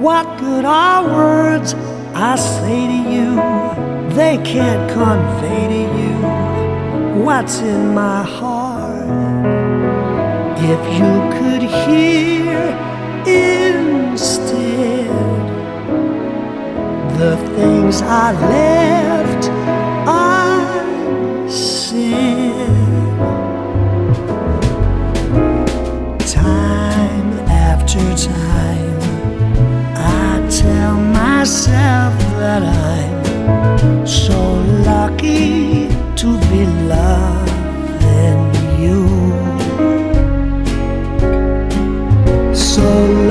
What good are words I say to you? They can't convey to you what's in my heart. If you could hear instead the things I left unsaid. Time after time, that I'm so lucky to be loving you. So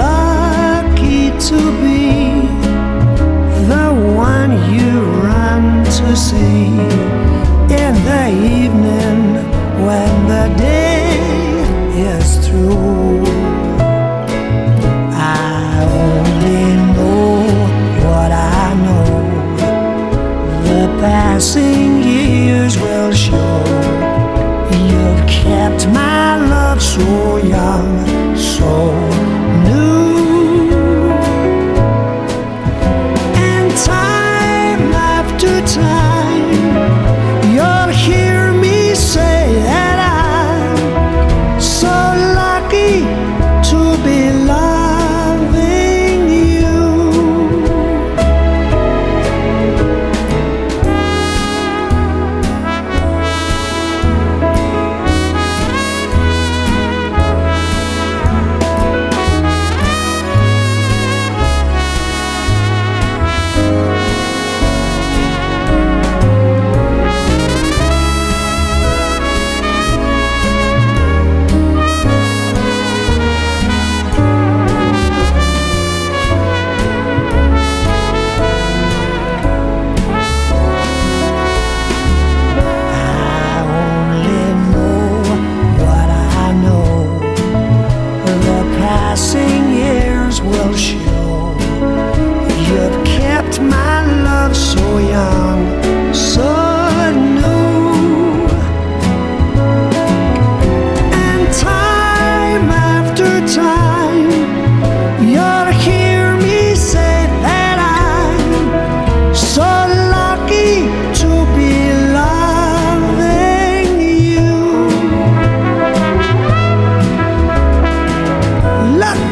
lucky to be the one you run to see show. You've kept my love so young,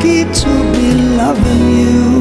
Lucky to be loving you.